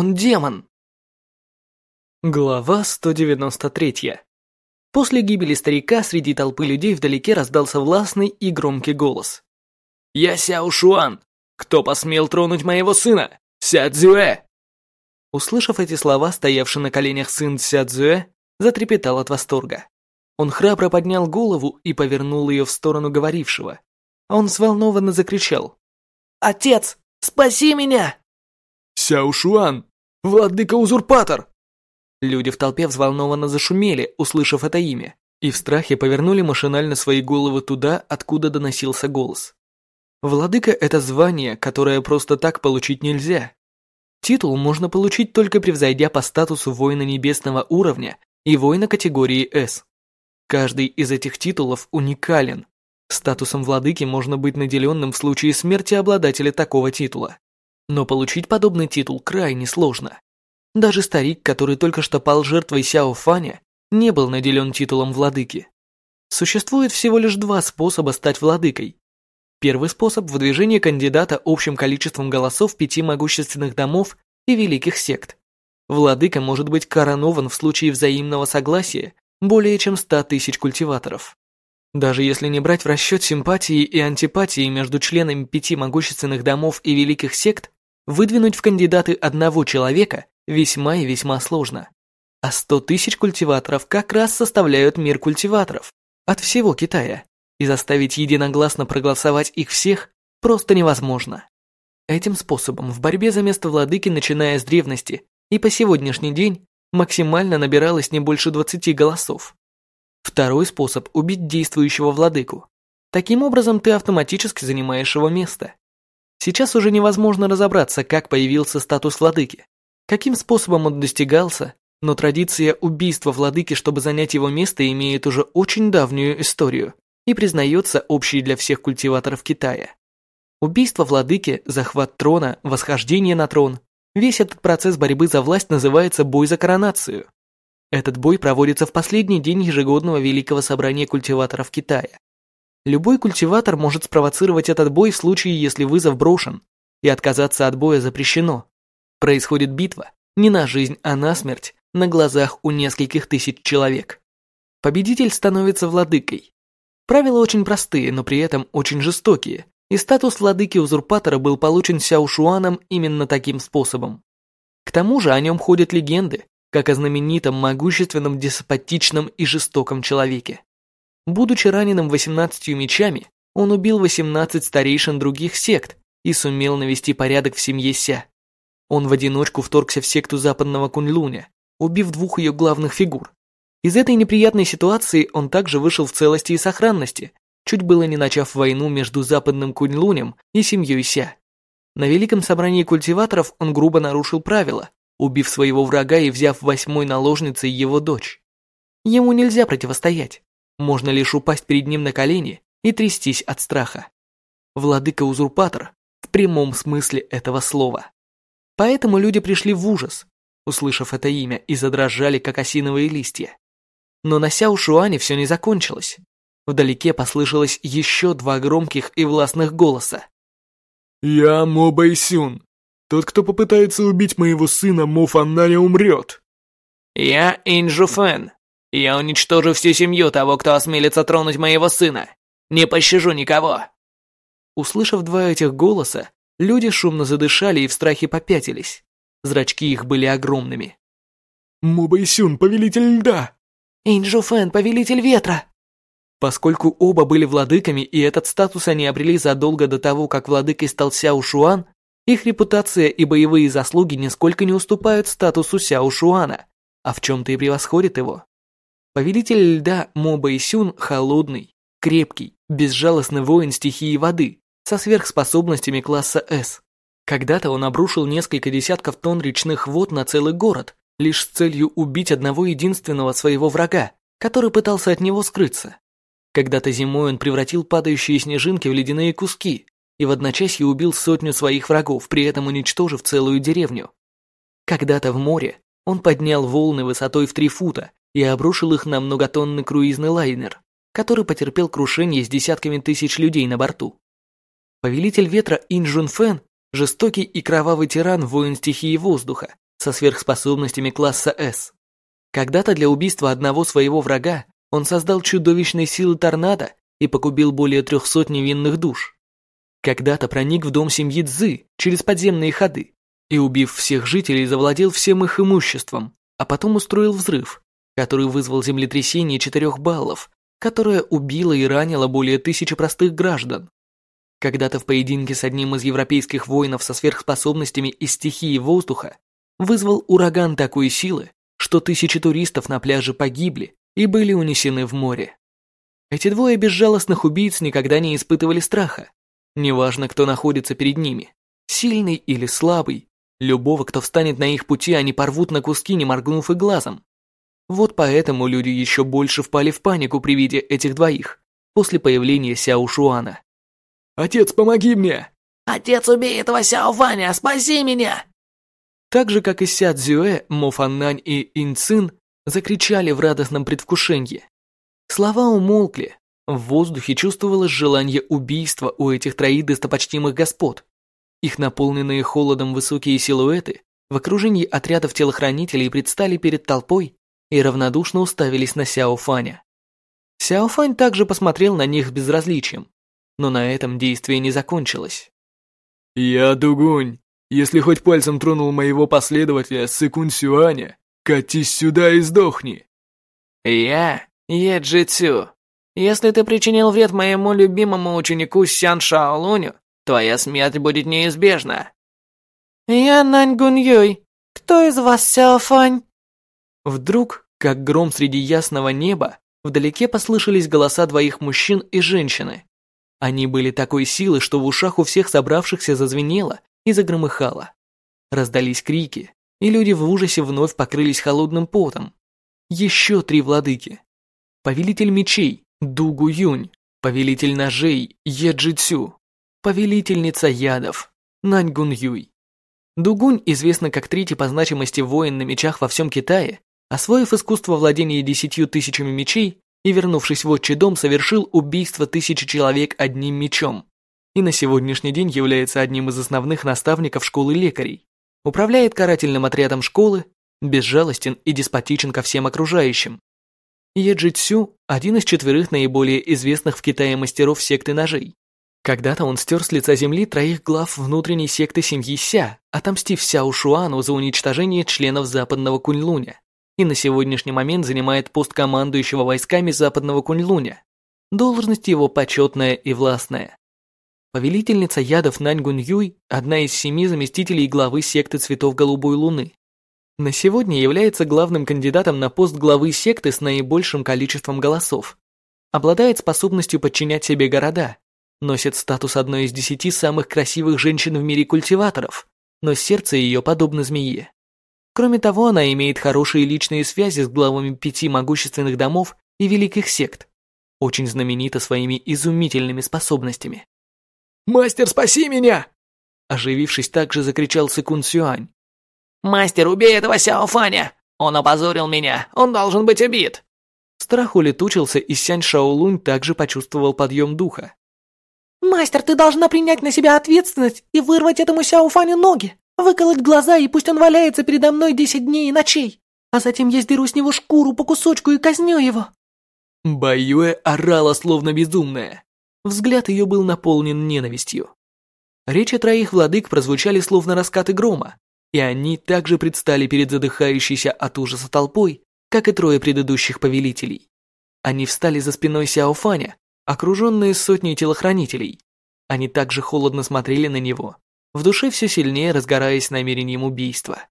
Он демон. Глава 193. После гибели старика среди толпы людей вдалеке раздался властный и громкий голос. «Я Сяо Шуан! Кто посмел тронуть моего сына? Ся Цзюэ!» Услышав эти слова, стоявший на коленях сын Ся Цзюэ затрепетал от восторга. Он храбро поднял голову и повернул ее в сторону говорившего. Он взволнованно закричал. «Отец, спаси меня!» «Сяо Шуан! Владыка-узурпатор!» Люди в толпе взволнованно зашумели, услышав это имя, и в страхе повернули машинально свои головы туда, откуда доносился голос. Владыка – это звание, которое просто так получить нельзя. Титул можно получить только превзойдя по статусу воина небесного уровня и воина категории S. Каждый из этих титулов уникален. Статусом владыки можно быть наделенным в случае смерти обладателя такого титула. Но получить подобный титул крайне сложно. Даже старик, который только что пал жертвой Сяо Фаня, не был наделен титулом владыки. Существует всего лишь два способа стать владыкой. Первый способ – выдвижение кандидата общим количеством голосов пяти могущественных домов и великих сект. Владыка может быть коронован в случае взаимного согласия более чем 100 тысяч культиваторов. Даже если не брать в расчет симпатии и антипатии между членами пяти могущественных домов и великих сект, выдвинуть в кандидаты одного человека весьма и весьма сложно. А 100 тысяч культиваторов как раз составляют мир культиваторов от всего Китая, и заставить единогласно проголосовать их всех просто невозможно. Этим способом в борьбе за место владыки, начиная с древности и по сегодняшний день, максимально набиралось не больше 20 голосов. Второй способ – убить действующего владыку. Таким образом, ты автоматически занимаешь его место. Сейчас уже невозможно разобраться, как появился статус владыки, каким способом он достигался, но традиция убийства владыки, чтобы занять его место, имеет уже очень давнюю историю и признается общей для всех культиваторов Китая. Убийство владыки, захват трона, восхождение на трон Весь этот процесс борьбы за власть называется «бой за коронацию». Этот бой проводится в последний день ежегодного Великого Собрания культиваторов Китая. Любой культиватор может спровоцировать этот бой в случае, если вызов брошен, и отказаться от боя запрещено. Происходит битва не на жизнь, а на смерть на глазах у нескольких тысяч человек. Победитель становится владыкой. Правила очень простые, но при этом очень жестокие, и статус владыки-узурпатора был получен Сяошуаном именно таким способом. К тому же о нем ходят легенды, как о знаменитом, могущественном, деспотичном и жестоком человеке. Будучи раненым 18 мечами, он убил 18 старейшин других сект и сумел навести порядок в семье Ся. Он в одиночку вторгся в секту западного Куньлуня, убив двух ее главных фигур. Из этой неприятной ситуации он также вышел в целости и сохранности, чуть было не начав войну между западным Куньлунем и семьей Ся. На великом собрании культиваторов он грубо нарушил правила, убив своего врага и взяв восьмой наложницей его дочь. Ему нельзя противостоять, можно лишь упасть перед ним на колени и трястись от страха. Владыка-узурпатор в прямом смысле этого слова. Поэтому люди пришли в ужас, услышав это имя, и задрожали, как осиновые листья. Но на Сяо Шуане все не закончилось. Вдалеке послышалось еще два громких и властных голоса. «Я Мо Бэйсюн. Тот, кто попытается убить моего сына, Мо Фаннаня умрет». «Я Инжу Фэн. Я уничтожу всю семью того, кто осмелится тронуть моего сына. Не пощажу никого». Услышав два этих голоса, люди шумно задышали и в страхе попятились. Зрачки их были огромными. «Мо Бэйсюн, повелитель льда!» «Инжу Фэн, повелитель ветра!» Поскольку оба были владыками и этот статус они обрели задолго до того, как владыкой стал Сяо Шуан, их репутация и боевые заслуги нисколько не уступают статусу Сяо Шуана, а в чем-то и превосходит его. Повелитель льда Мо Бэйсюн холодный, крепкий, безжалостный воин стихии воды со сверхспособностями класса С. Когда-то он обрушил несколько десятков тонн речных вод на целый город, лишь с целью убить одного единственного своего врага, который пытался от него скрыться. Когда-то зимой он превратил падающие снежинки в ледяные куски и в одночасье убил сотню своих врагов, при этом уничтожив целую деревню. Когда-то в море он поднял волны высотой в три фута и обрушил их на многотонный круизный лайнер, который потерпел крушение с десятками тысяч людей на борту. Повелитель ветра Инжун Фэн, жестокий и кровавый тиран воин стихии воздуха, со сверхспособностями класса С. Когда-то для убийства одного своего врага он создал чудовищные силы торнадо и погубил более трехсот невинных душ. Когда-то проник в дом семьи Цзы через подземные ходы и, убив всех жителей, завладел всем их имуществом, а потом устроил взрыв, который вызвал землетрясение четырех баллов, которое убило и ранило более тысячи простых граждан. Когда-то в поединке с одним из европейских воинов со сверхспособностями из стихии воздуха вызвал ураган такой силы, что тысячи туристов на пляже погибли и были унесены в море. Эти двое безжалостных убийц никогда не испытывали страха. Неважно, кто находится перед ними, сильный или слабый, любого, кто встанет на их пути, они порвут на куски, не моргнув и глазом. Вот поэтому люди еще больше впали в панику при виде этих двоих после появления Сяо Шуана. «Отец, помоги мне!» «Отец, убей этого Сяо Фаня! Спаси меня!» Так же, как и Ся Цзюэ, Мо Фаннань и Ин Цин закричали в радостном предвкушении. Слова умолкли. В воздухе чувствовалось желание убийства у этих троих достопочтимых господ. Их наполненные холодом высокие силуэты в окружении отрядов телохранителей предстали перед толпой и равнодушно уставились на Сяо Фаня. Сяо Фань также посмотрел на них с безразличием, но на этом действие не закончилось. «Я Дугунь. Если хоть пальцем тронул моего последователя Сыкун Сюаня, катись сюда и сдохни». «Я Еджи Цю. Если ты причинил вред моему любимому ученику Сян Шаолуню, твоя смерть будет неизбежна». «Я Нань Гун Юй. Кто из вас Сяо Фань?» Вдруг, как гром среди ясного неба, вдалеке послышались голоса двоих мужчин и женщины. Они были такой силы, что в ушах у всех собравшихся зазвенело и загромыхало. Раздались крики, и люди в ужасе вновь покрылись холодным потом. Еще три владыки. Повелитель мечей Дугу Юнь, повелитель ножей Еджи Цю, повелительница ядов Наньгун Юй. Дугунь известна как третий по значимости воин на мечах во всем Китае, освоив искусство владения десятью тысячами мечей, и, вернувшись в отчий дом, совершил убийство тысячи человек одним мечом. И на сегодняшний день является одним из основных наставников школы лекарей. Управляет карательным отрядом школы, безжалостен и деспотичен ко всем окружающим. Еджи Цю – один из четверых наиболее известных в Китае мастеров секты ножей. Когда-то он стер с лица земли троих глав внутренней секты семьи Ся, отомстив Сяо Шуану за уничтожение членов западного Куньлуня и на сегодняшний момент занимает пост командующего войсками Западного Куньлуня. Должность его почетная и властная. Повелительница ядов Нань Гун Юй – одна из семи заместителей главы секты Цветов Голубой Луны. На сегодня является главным кандидатом на пост главы секты с наибольшим количеством голосов. Обладает способностью подчинять себе города. Носит статус одной из десяти самых красивых женщин в мире культиваторов, но сердце ее подобно змее. Кроме того, она имеет хорошие личные связи с главами пяти могущественных домов и великих сект. Очень знаменита своими изумительными способностями. «Мастер, спаси меня!» Оживившись, также закричал Секун Сюань. «Мастер, убей этого Сяо Фаня! Он опозорил меня! Он должен быть убит!» Страх улетучился, и Сянь Шаолунь также почувствовал подъем духа. «Мастер, ты должна принять на себя ответственность и вырвать этому Сяо Фаню ноги!» Выколоть глаза, и пусть он валяется передо мной десять дней и ночей, а затем я сдеру с него шкуру по кусочку и казню его». Баюэ орала словно безумная. Взгляд ее был наполнен ненавистью. Речи троих владык прозвучали словно раскаты грома, и они также предстали перед задыхающейся от ужаса толпой, как и трое предыдущих повелителей. Они встали за спиной Сяофаня, окруженные сотней телохранителей. Они также холодно смотрели на него, в душе все сильнее разгораясь намерением убийства.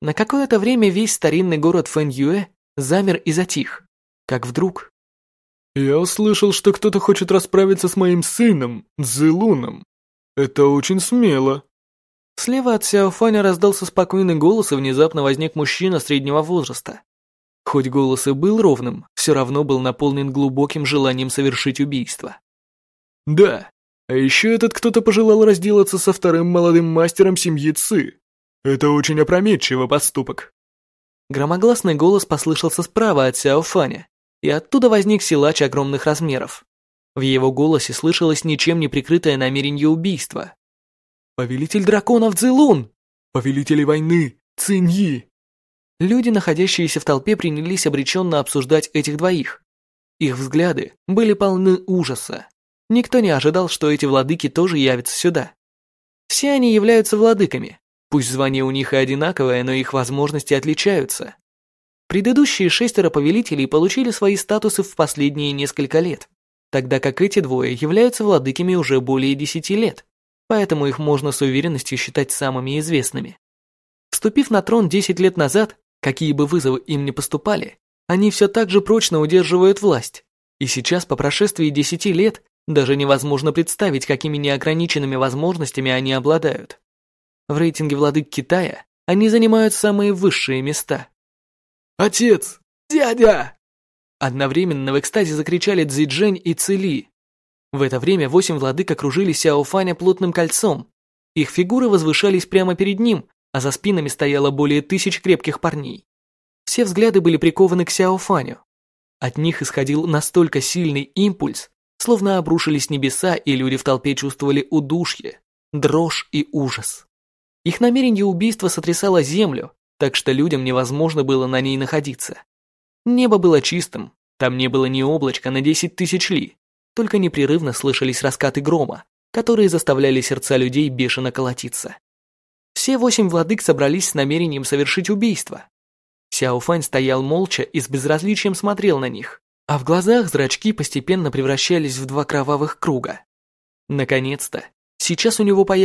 На какое-то время весь старинный город Фэньюэ замер и затих, как вдруг... «Я услышал, что кто-то хочет расправиться с моим сыном, Цзилуном. Это очень смело». Слева от Сяофаня раздался спокойный голос, и внезапно возник мужчина среднего возраста. Хоть голос и был ровным, все равно был наполнен глубоким желанием совершить убийство. «Да, а еще этот кто-то пожелал разделаться со вторым молодым мастером семьи Ци. Это очень опрометчивый поступок. Громогласный голос послышался справа от Сяо Фаня, и оттуда возник силач огромных размеров. В его голосе слышалось ничем не прикрытое намерение убийства. «Повелитель драконов Цзилун! Повелители войны! Циньи!» Люди, находящиеся в толпе, принялись обреченно обсуждать этих двоих. Их взгляды были полны ужаса. Никто не ожидал, что эти владыки тоже явятся сюда. Все они являются владыками. Пусть звание у них и одинаковое, но их возможности отличаются. Предыдущие шестеро повелителей получили свои статусы в последние несколько лет, тогда как эти двое являются владыками уже более десяти лет, поэтому их можно с уверенностью считать самыми известными. Вступив на трон 10 лет назад, какие бы вызовы им ни поступали, они все так же прочно удерживают власть, и сейчас по прошествии 10 лет даже невозможно представить, какими неограниченными возможностями они обладают. В рейтинге владык Китая они занимают самые высшие места. «Отец! Дядя!» Одновременно в экстазе закричали Цзиджень и Цили. В это время восемь владык окружили Сяо Фаня плотным кольцом. Их фигуры возвышались прямо перед ним, а за спинами стояло более тысяч крепких парней. Все взгляды были прикованы к Сяо Фаню. От них исходил настолько сильный импульс, словно обрушились небеса, и люди в толпе чувствовали удушье, дрожь и ужас. Их намерение убийства сотрясало землю, так что людям невозможно было на ней находиться. Небо было чистым, там не было ни облачка на 10 тысяч ли, только непрерывно слышались раскаты грома, которые заставляли сердца людей бешено колотиться. Все восемь владык собрались с намерением совершить убийство. Сяо Фань стоял молча и с безразличием смотрел на них, а в глазах зрачки постепенно превращались в два кровавых круга. Наконец-то, сейчас у него появилась